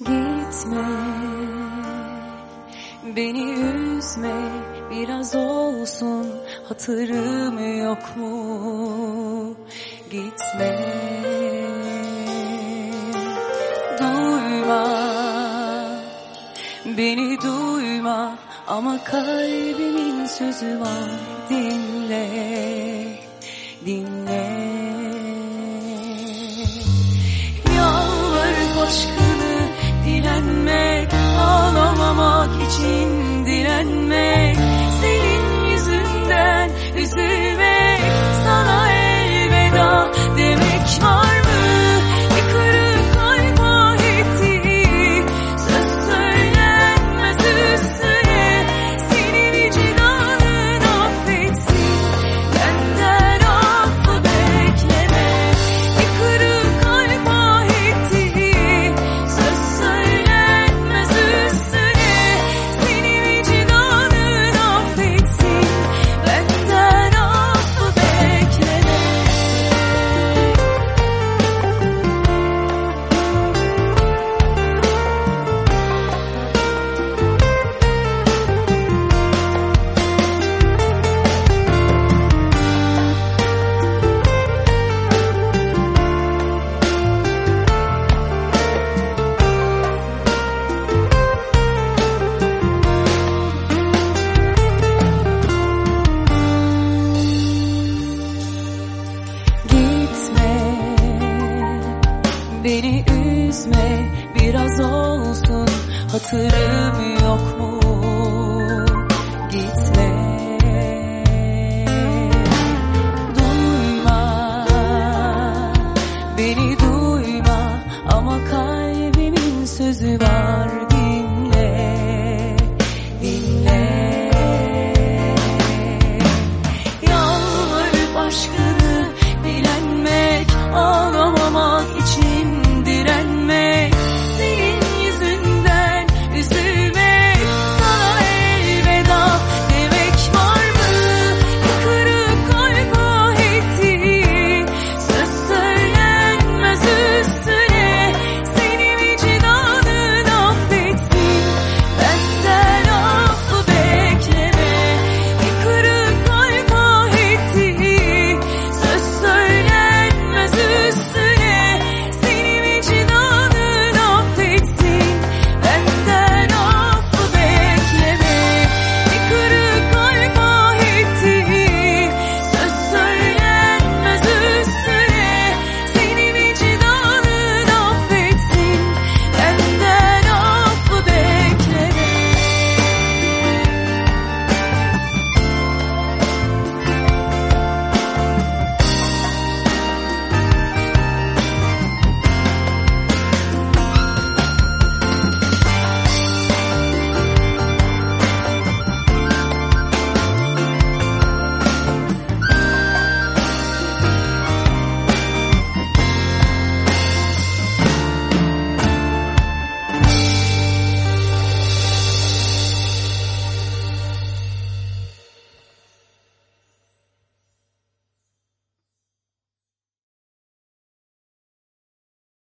Gitme, beni üzme, biraz olsun. Hatırım yok mu? Gitme, duyma, beni duyma. Ama kalbimin sözü var. Dinle, Jesus. Biraz olsun hatırım yok mu? Gitme, duyma, beni duyma ama kalbimin sözü var